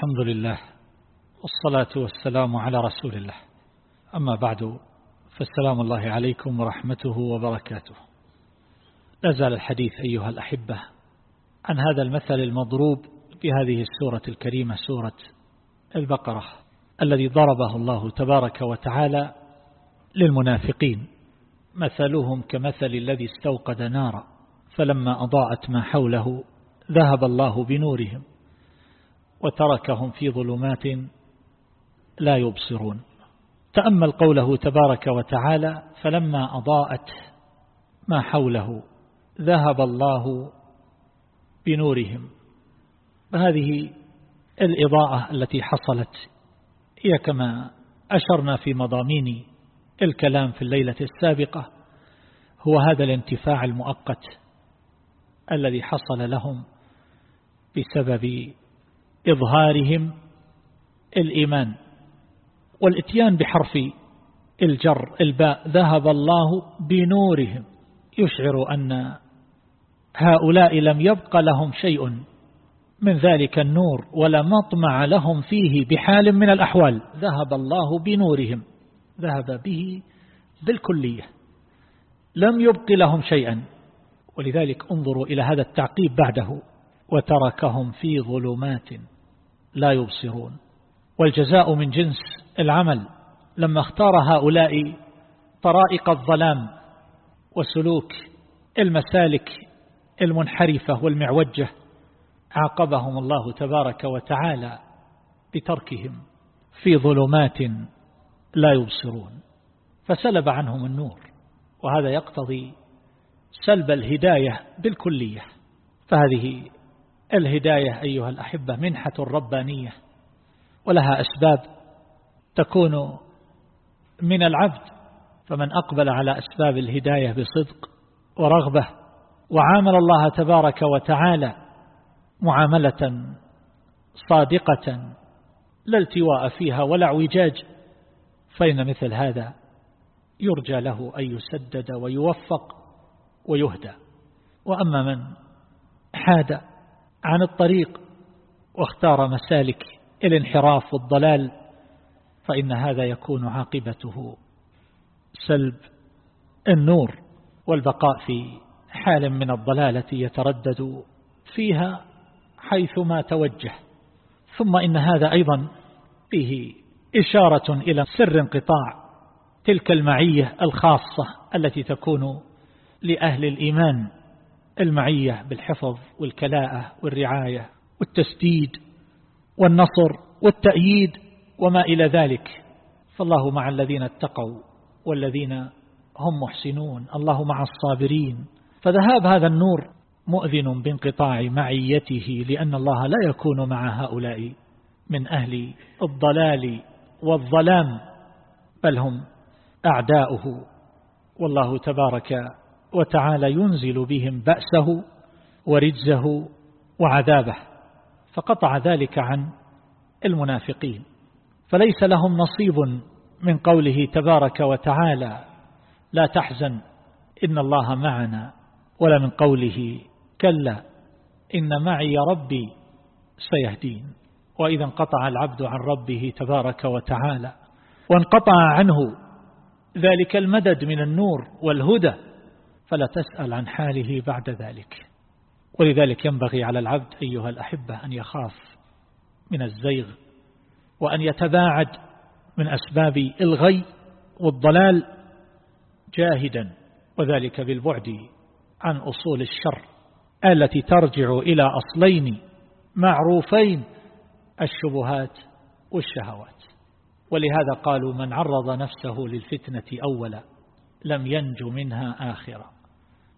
الحمد لله والصلاة والسلام على رسول الله. أما بعد فالسلام الله عليكم ورحمته وبركاته. لا زال الحديث أيها الأحبة عن هذا المثل المضروب بهذه السورة الكريمة سورة البقرة الذي ضربه الله تبارك وتعالى للمنافقين. مثلهم كمثل الذي استوقد نارا فلما أضاءت ما حوله ذهب الله بنورهم. وتركهم في ظلمات لا يبصرون. تأمل قوله تبارك وتعالى فلما أضاءت ما حوله ذهب الله بنورهم. فهذه الإضاءة التي حصلت هي كما أشرنا في مضامين الكلام في الليلة السابقة هو هذا الانتفاع المؤقت الذي حصل لهم بسبب إظهارهم الإيمان والإتيان بحرف الجر الباء. ذهب الله بنورهم. يشعر أن هؤلاء لم يبق لهم شيء من ذلك النور ولا مطمع لهم فيه بحال من الأحوال. ذهب الله بنورهم. ذهب به بالكلية. لم يبق لهم شيئا. ولذلك انظروا إلى هذا التعقيب بعده. وتركهم في ظلمات لا يبصرون. والجزاء من جنس العمل لما اختار هؤلاء طرائق الظلام وسلوك المسالك المنحرفة والمعوجة عاقبهم الله تبارك وتعالى بتركهم في ظلمات لا يبصرون. فسلب عنهم النور وهذا يقتضي سلب الهداية بالكلية. فهذه الهداية أيها الأحبة منحة ربانية ولها أسباب تكون من العبد فمن أقبل على أسباب الهداية بصدق ورغبة وعامل الله تبارك وتعالى معاملة صادقة لا التواء فيها ولا اعوجاج فإن مثل هذا يرجى له أن يسدد ويوفق ويهدى. وأما من حاد عن الطريق واختار مسالك الانحراف والضلال فإن هذا يكون عاقبته. سلب النور والبقاء في حال من الضلالة يتردد فيها حيثما توجه. ثم إن هذا أيضا فيه إشارة إلى سر انقطاع تلك المعية الخاصة التي تكون لأهل الإيمان. المعية بالحفظ والكلاءة والرعاية والتسديد والنصر والتأييد وما إلى ذلك. فالله مع الذين اتقوا والذين هم محسنون الله مع الصابرين. فذهاب هذا النور مؤذن بانقطاع معيته لأن الله لا يكون مع هؤلاء من أهل الضلال والظلام بل هم أعداؤه. والله تبارك وتعالى ينزل بهم بأسه ورجزه وعذابه فقطع ذلك عن المنافقين. فليس لهم نصيب من قوله تبارك وتعالى لا تحزن إن الله معنا. ولا من قوله كلا إن معي ربي سيهدين. وإذا انقطع العبد عن ربه تبارك وتعالى وانقطع عنه ذلك المدد من النور والهدى فلا تسأل عن حاله بعد ذلك. ولذلك ينبغي على العبد أيها الأحبة أن يخاف من الزيغ وأن يتباعد من أسباب الغي والضلال جاهدا وذلك بالبعد عن أصول الشر التي ترجع إلى أصلين معروفين الشبهات والشهوات. ولهذا قالوا من عرض نفسه للفتنة أولا لم ينج منها آخرا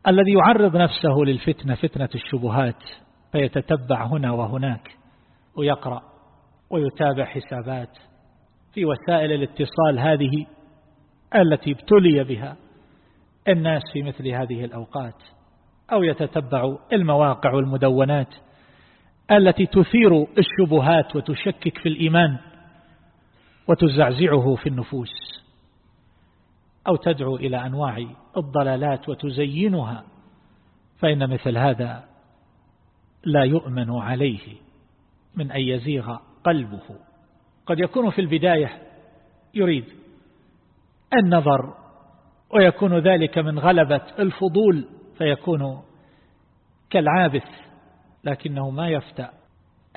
الذي يعرض نفسه للفتنة فتنة الشبهات فيتتبع هنا وهناك ويقرأ ويتابع حسابات في وسائل الاتصال هذه التي ابتلي بها الناس في مثل هذه الأوقات أو يتتبع المواقع والمدونات التي تثير الشبهات وتشكك في الإيمان وتزعزعه في النفوس. أو تدعو إلى أنواع الضلالات وتزينها فإن مثل هذا لا يؤمن عليه من أن يزيغ قلبه. قد يكون في البداية يريد النظر ويكون ذلك من غلبة الفضول فيكون كالعابث لكنه ما يفتأ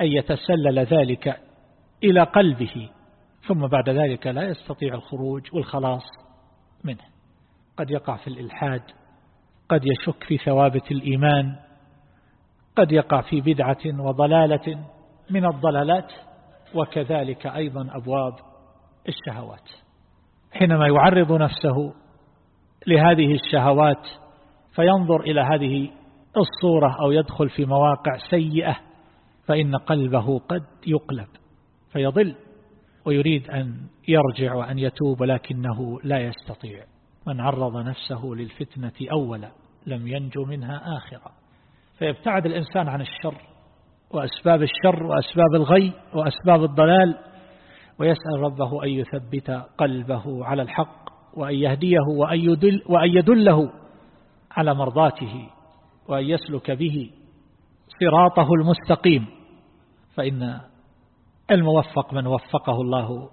أن يتسلل ذلك إلى قلبه ثم بعد ذلك لا يستطيع الخروج والخلاص. منه. قد يقع في الإلحاد قد يشك في ثوابت الإيمان قد يقع في بدعة وضلالة من الضلالات وكذلك أيضا أبواب الشهوات. حينما يعرض نفسه لهذه الشهوات فينظر إلى هذه الصورة أو يدخل في مواقع سيئة فإن قلبه قد يقلب فيضل. ويريد أن يرجع وأن يتوب لكنه لا يستطيع. من عرض نفسه للفتنة أولا لم ينجو منها آخرا فيبتعد الإنسان عن الشر وأسباب الشر وأسباب الغي وأسباب الضلال ويسأل ربه أن يثبت قلبه على الحق وأن يهديه وأن, يدل وأن يدله على مرضاته وأن يسلك به صراطه المستقيم. فإن الموفق من وفقه الله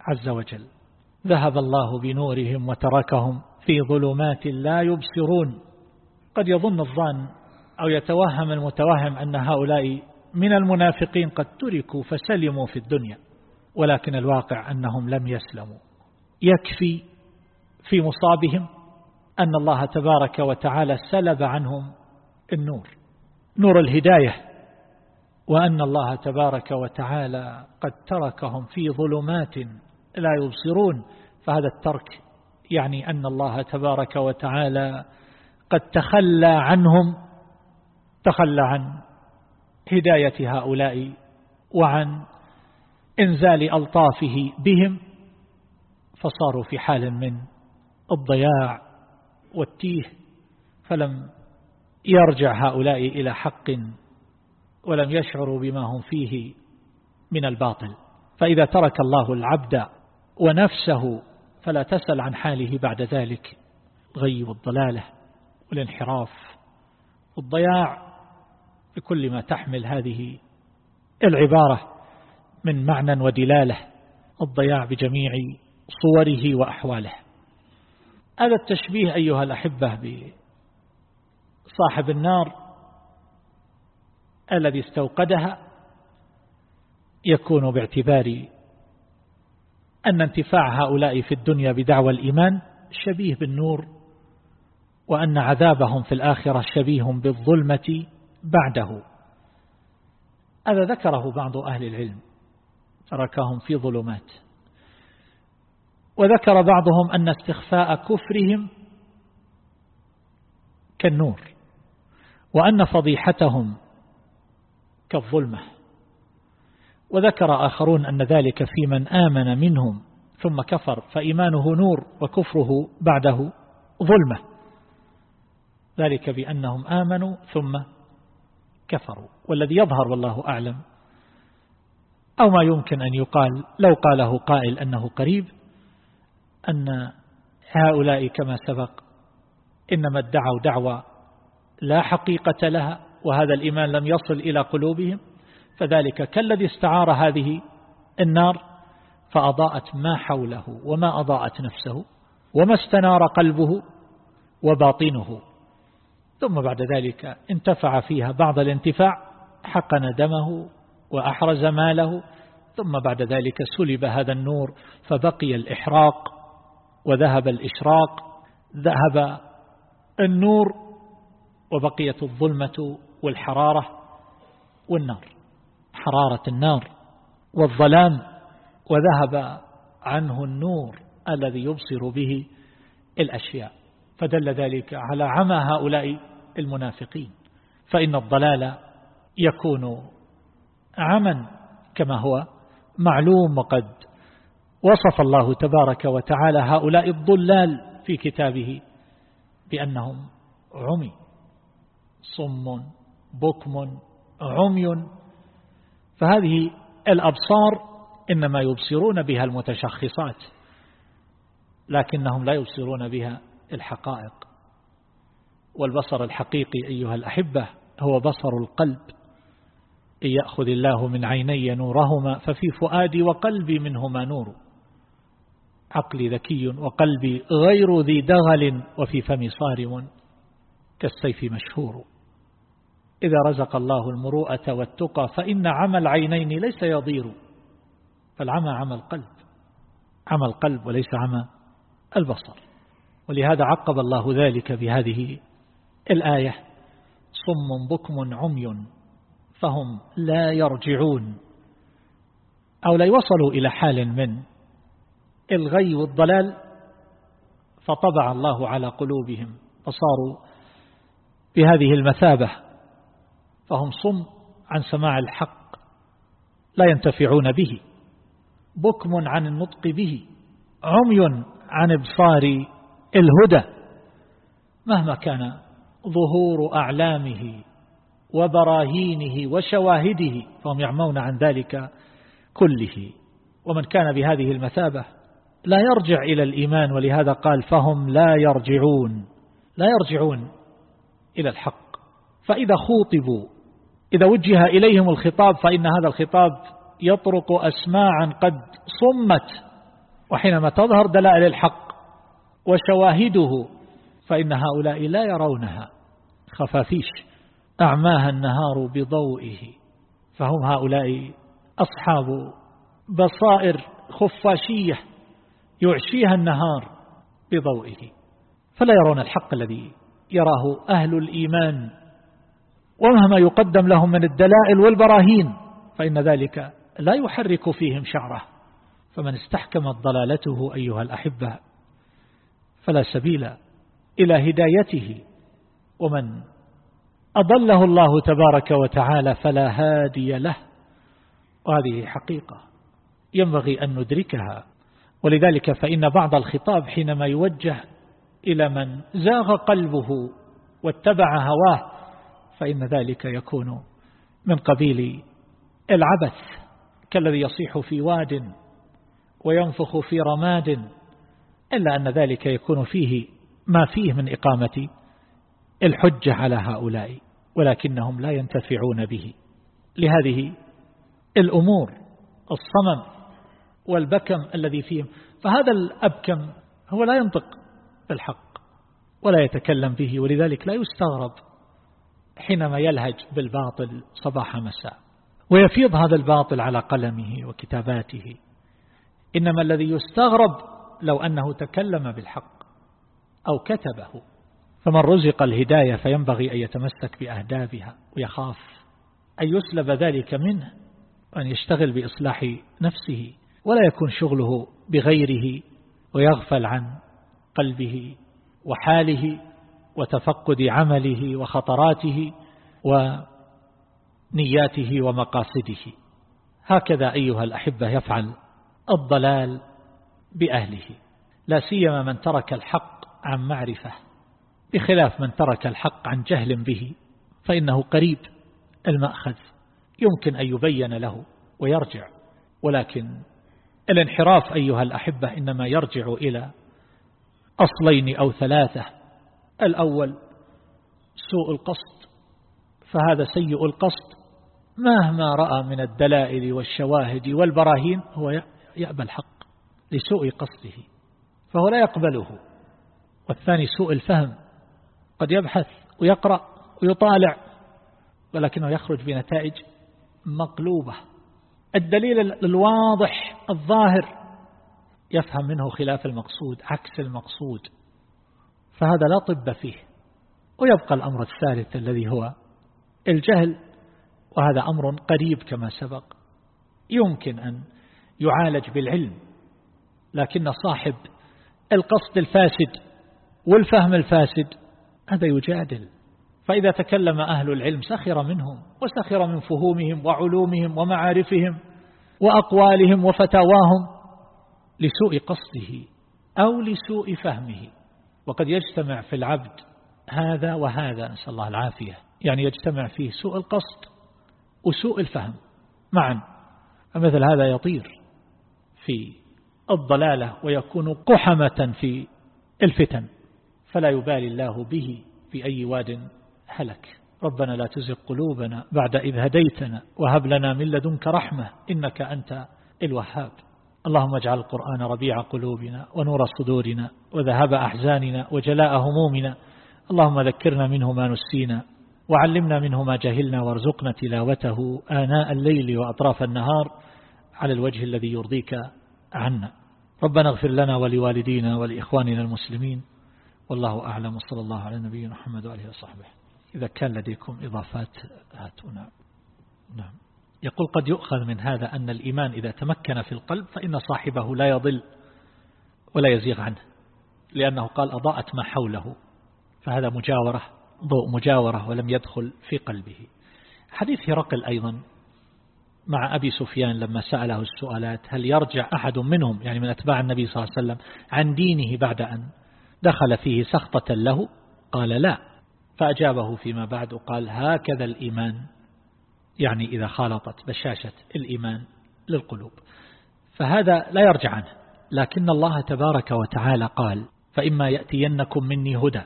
عز وجل. ذهب الله بنورهم وتركهم في ظلمات لا يبصرون. قد يظن الظان أو يتوهم المتوهم أن هؤلاء من المنافقين قد تركوا فسلموا في الدنيا ولكن الواقع أنهم لم يسلموا. يكفي في مصابهم أن الله تبارك وتعالى سلب عنهم النور. نور الهداية. وأن الله تبارك وتعالى قد تركهم في ظلمات لا يبصرون فهذا الترك يعني أن الله تبارك وتعالى قد تخلى عنهم تخلى عن هداية هؤلاء وعن إنزال ألطافه بهم فصاروا في حال من الضياع والتيه فلم يرجع هؤلاء إلى حق ولم يشعروا بما هم فيه من الباطل. فإذا ترك الله العبد ونفسه فلا تسأل عن حاله بعد ذلك. غي والضلالة والانحراف والضياع بكل ما تحمل هذه العبارة من معنى ودلالة الضياع بجميع صوره وأحواله. هذا التشبيه أيها الأحبة بصاحب النار الذي استوقدها يكون باعتبار أن انتفاع هؤلاء في الدنيا بدعوى الإيمان شبيه بالنور وأن عذابهم في الآخرة شبيه بالظلمة بعده. هذا ذكره بعض أهل العلم تركهم في ظلمات. وذكر بعضهم أن استخفاء كفرهم كالنور وأن فضيحتهم كالظلمة. وذكر آخرون أن ذلك في من آمن منهم ثم كفر فإيمانه نور وكفره بعده ظلمة. ذلك بأنهم آمنوا ثم كفروا. والذي يظهر والله أعلم أو ما يمكن أن يقال لو قاله قائل أنه قريب أن هؤلاء كما سبق إنما ادعوا دعوة لا حقيقة لها وهذا الإيمان لم يصل إلى قلوبهم فذلك كالذي استعار هذه النار فأضاءت ما حوله وما أضاءت نفسه وما استنار قلبه وباطنه. ثم بعد ذلك انتفع فيها بعض الانتفاع حقن دمه وأحرز ماله ثم بعد ذلك سلب هذا النور فبقي الإحراق وذهب الإشراق ذهب النور وبقيت الظلمة والحرارة والنار. حرارة النار والظلام وذهب عنه النور الذي يبصر به الأشياء. فدل ذلك على عمى هؤلاء المنافقين. فإن الضلال يكون عمى كما هو معلوم وقد وصف الله تبارك وتعالى هؤلاء الضلال في كتابه بأنهم عمي صم بكم عمي. فهذه الأبصار إنما يبصرون بها المتشخصات لكنهم لا يبصرون بها الحقائق. والبصر الحقيقي أيها الأحبة هو بصر القلب. إن يأخذ الله من عيني نورهما ففي فؤادي وقلبي منهما نور. عقلي ذكي وقلبي غير ذي دغل وفي فمي صارم كالسيف مشهور. إذا رزق الله المروءة والتقى فإن عمى العينين ليس يضير فالعمى عمى القلب عمى القلب وليس عمى البصر. ولهذا عقب الله ذلك بهذه الآية صم بكم عمي فهم لا يرجعون. أو لا يوصلوا إلى حال من الغي والضلال فطبع الله على قلوبهم فصاروا بهذه المثابة فهم صم عن سماع الحق لا ينتفعون به بكم عن النطق به عمي عن إبصار الهدى. مهما كان ظهور أعلامه وبراهينه وشواهده فهم يعمون عن ذلك كله. ومن كان بهذه المثابة لا يرجع إلى الإيمان ولهذا قال فهم لا يرجعون لا يرجعون إلى الحق. فإذا خوطبوا إذا وجه إليهم الخطاب فإن هذا الخطاب يطرق أسماعا قد صمت وحينما تظهر دلائل الحق وشواهده فإن هؤلاء لا يرونها. خفافيش. أعماها النهار بضوئه. فهم هؤلاء أصحاب بصائر خفاشية يعشيها النهار بضوئه. فلا يرون الحق الذي يراه أهل الإيمان. ومهما يقدم لهم من الدلائل والبراهين فإن ذلك لا يحرك فيهم شعره. فمن استحكمت ضلالته أيها الأحبة فلا سبيل إلى هدايته ومن أضله الله تبارك وتعالى فلا هادي له. وهذه حقيقة ينبغي أن ندركها. ولذلك فإن بعض الخطاب حينما يوجه إلى من زاغ قلبه واتبع هواه فإن ذلك يكون من قبيل العبث كالذي يصيح في واد وينفخ في رماد إلا أن ذلك يكون فيه ما فيه من إقامة الحجة على هؤلاء ولكنهم لا ينتفعون به. لهذه الأمور الصمم والبكم الذي فيهم فهذا الأبكم هو لا ينطق بالحق ولا يتكلم به ولذلك لا يستغرب حينما يلهج بالباطل صباح مساء. ويفيض هذا الباطل على قلمه وكتاباته. إنما الذي يستغرب لو أنه تكلم بالحق أو كتبه. فمن رزق الهداية فينبغي أن يتمسك بأهدابها ويخاف أن يسلب ذلك منه وأن يشتغل بإصلاح نفسه ولا يكون شغله بغيره ويغفل عن قلبه وحاله وتفقد عمله وخطراته ونياته ومقاصده. هكذا أيها الأحبة يفعل الضلال بأهله. لا سيما من ترك الحق عن معرفة. بخلاف من ترك الحق عن جهل به فإنه قريب المأخذ. يمكن أن يبين له ويرجع. ولكن الانحراف أيها الأحبة إنما يرجع إلى أصلين أو ثلاثة. الأول سوء القصد فهذا سيء القصد مهما رأى من الدلائل والشواهد والبراهين هو يأبى الحق لسوء قصده فهو لا يقبله. والثاني سوء الفهم قد يبحث ويقرأ ويطالع ولكنه يخرج بنتائج مقلوبة. الدليل الواضح الظاهر يفهم منه خلاف المقصود عكس المقصود. فهذا لا طب فيه. ويبقى الأمر الثالث الذي هو الجهل وهذا أمر قريب كما سبق. يمكن أن يعالج بالعلم لكن صاحب القصد الفاسد والفهم الفاسد هذا يجادل. فإذا تكلم أهل العلم سخر منهم وسخر من فهومهم وعلومهم ومعارفهم وأقوالهم وفتاواهم لسوء قصده أو لسوء فهمه. وقد يجتمع في العبد هذا وهذا نسأل الله العافية. يعني يجتمع فيه سوء القصد وسوء الفهم معا. فمثل هذا يطير في الضلالة ويكون قحمة في الفتن. فلا يبالي الله به في أي واد هلك. ربنا لا تزغ قلوبنا بعد إذ هديتنا وهب لنا من لدنك رحمة إنك أنت الوهاب. اللهم اجعل القرآن ربيع قلوبنا ونور صدورنا وذهب أحزاننا وجلاء همومنا. اللهم ذكرنا منه ما نسينا وعلمنا منه ما جهلنا وارزقنا تلاوته آناء الليل وأطراف النهار على الوجه الذي يرضيك عنا. ربنا اغفر لنا ولوالدينا ولإخواننا المسلمين. والله أعلم. وصلى الله على نبينا محمد وآله وصحبه. إذا كان لديكم إضافات هاتونا. نعم. يقول قد يؤخذ من هذا أن الإيمان إذا تمكن في القلب فإن صاحبه لا يضل ولا يزيغ عنه لأنه قال أضاءت ما حوله فهذا مجاورة ضوء مجاورة ولم يدخل في قلبه. حديث هرقل أيضا مع أبي سفيان لما سأله السؤالات هل يرجع أحد منهم يعني من أتباع النبي صلى الله عليه وسلم عن دينه بعد أن دخل فيه سخطة له؟ قال لا. فأجابه فيما بعد وقال هكذا الإيمان. يعني إذا خالطت بشاشة الإيمان للقلوب. فهذا لا يرجع عنه. لكن الله تبارك وتعالى قال فإما يأتينكم مني هدى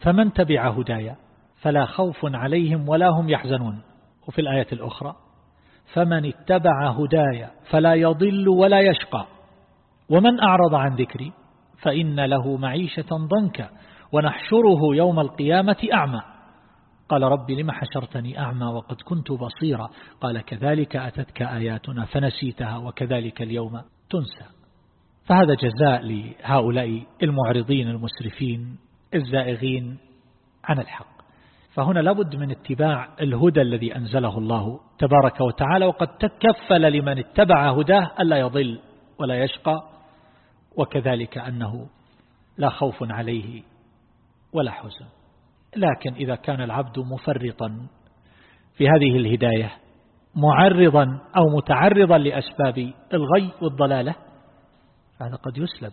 فمن تبع هدايا فلا خوف عليهم ولا هم يحزنون. وفي الآية الأخرى فمن اتبع هدايا فلا يضل ولا يشقى. ومن أعرض عن ذكري فإن له معيشة ضنكا ونحشره يوم القيامة أعمى. قال رب لم حشرتني أعمى وقد كنت بصيرا؟ قال كذلك أتتك آياتنا فنسيتها وكذلك اليوم تنسى. فهذا جزاء لهؤلاء المعرضين المسرفين الزائغين عن الحق. فهنا لابد من اتباع الهدى الذي أنزله الله تبارك وتعالى وقد تكفل لمن اتبع هداه ألا يضل ولا يشقى وكذلك أنه لا خوف عليه ولا حزن. لكن إذا كان العبد مفرطا في هذه الهداية معرضا أو متعرضا لأسباب الغي والضلالة فهذا قد يسلب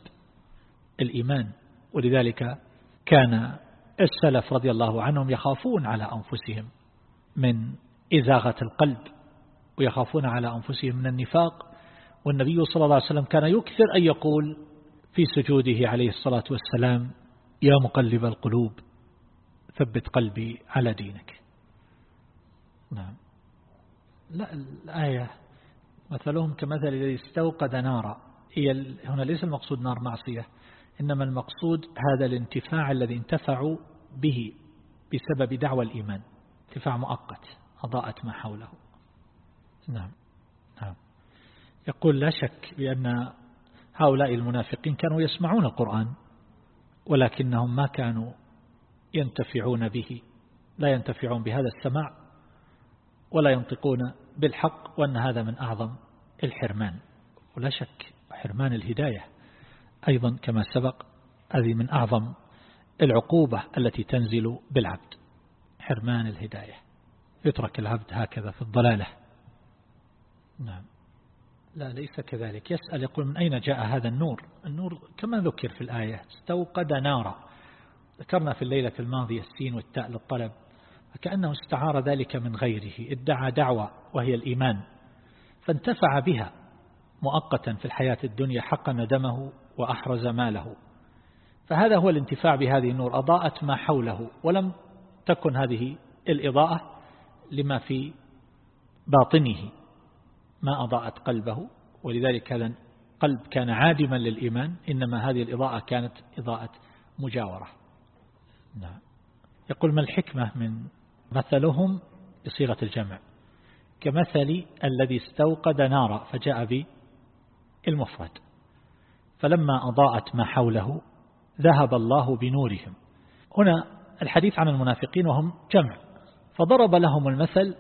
الإيمان. ولذلك كان السلف رضي الله عنهم يخافون على أنفسهم من إزاغة القلب ويخافون على أنفسهم من النفاق. والنبي صلى الله عليه وسلم كان يكثر أن يقول في سجوده عليه الصلاة والسلام يا مقلب القلوب ثبت قلبي على دينك. نعم. لا الآية مثلهم كمثل الذي استوقد نارا. هي هنا ليس المقصود نار معصية إنما المقصود هذا الانتفاع الذي انتفعوا به بسبب دعوى الإيمان. انتفاع مؤقت أضاءت ما حوله. نعم. نعم. يقول لا شك بأن هؤلاء المنافقين كانوا يسمعون القرآن ولكنهم ما كانوا ينتفعون به لا ينتفعون بهذا السماع ولا ينطقون بالحق وأن هذا من أعظم الحرمان. ولا شك حرمان الهداية أيضا كما سبق هذه من أعظم العقوبة التي تنزل بالعبد حرمان الهداية. يترك العبد هكذا في الضلالة. نعم. لا ليس كذلك. يسأل يقول من أين جاء هذا النور؟ النور كما ذكر في الآية استوقد نارا. ذكرنا في الليلة الماضية السين والتاء للطلب فكأنه استعار ذلك من غيره ادعى دعوة وهي الإيمان فانتفع بها مؤقتا في الحياة الدنيا حقن دمه وأحرز ماله. فهذا هو الانتفاع بهذه النور أضاءت ما حوله ولم تكن هذه الإضاءة لما في باطنه ما أضاءت قلبه ولذلك هذا قلب كان عادما للإيمان إنما هذه الإضاءة كانت إضاءة مجاورة. نعم يقول ما الحكمة من مثلهم بصيغة الجمع؟ كمثل الذي استوقد نارا فجاء بالمفرد فلما أضاءت ما حوله ذهب الله بنورهم. هنا الحديث عن المنافقين وهم جمع فضرب لهم المثل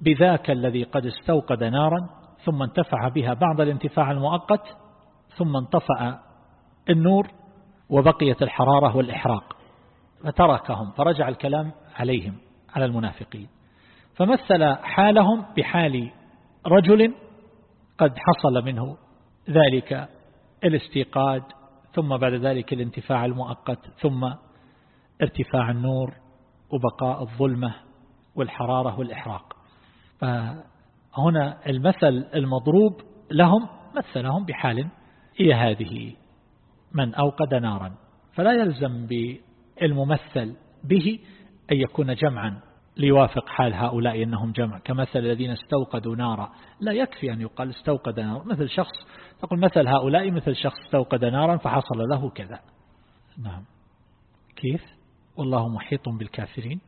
بذاك الذي قد استوقد نارا ثم انتفع بها بعض الانتفاع المؤقت ثم انطفأ النور وبقيت الحرارة والإحراق. فتركهم فرجع الكلام عليهم على المنافقين. فمثل حالهم بحال رجل قد حصل منه ذلك الاستيقاد ثم بعد ذلك الانتفاع المؤقت ثم ارتفاع النور وبقاء الظلمة والحرارة والإحراق. فهنا المثل المضروب لهم مثلهم بحال هي هذه من أوقد نارا فلا يلزم بالممثل به أن يكون جمعا ليوافق حال هؤلاء أنهم جمع. كمثل الذين استوقدوا نارا. لا يكفي أن يقال استوقد نارا. مثل شخص تقول مثل هؤلاء مثل شخص استوقد نارا فحصل له كذا. نعم. كيف؟ والله محيط بالكافرين.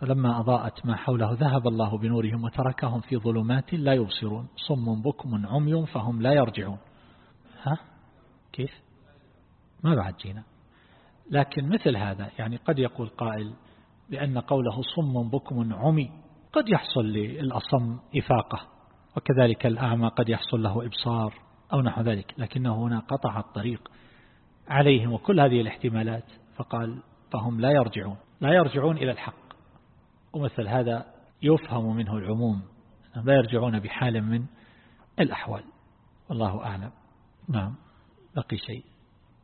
فلما أضاءت ما حوله ذهب الله بنورهم وتركهم في ظلمات لا يبصرون. صم بكم عمي فهم لا يرجعون. ها؟ كيف؟ ما بعد جينا. لكن مثل هذا يعني قد يقول قائل بأن قوله صم بكم عمي قد يحصل للأصم إفاقة وكذلك الأعمى قد يحصل له إبصار أو نحو ذلك لكنه هنا قطع الطريق عليهم وكل هذه الاحتمالات فقال فهم لا يرجعون لا يرجعون إلى الحق. ومثل هذا يفهم منه العموم لا يرجعون بحال من الأحوال. والله أعلم. نعم بقي شيء.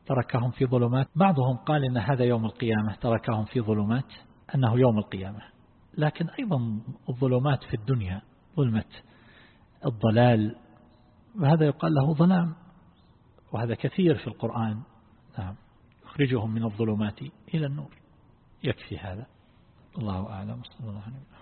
تركهم في ظلمات. بعضهم قال إن هذا يوم القيامة تركهم في ظلمات أنه يوم القيامة. لكن أيضا الظلمات في الدنيا ظلمة الضلال وهذا يقال له ظلام وهذا كثير في القرآن. نعم. يخرجهم من الظلمات إلى النور. يكفي هذا. الله أعلم. صلى الله عليه وسلم.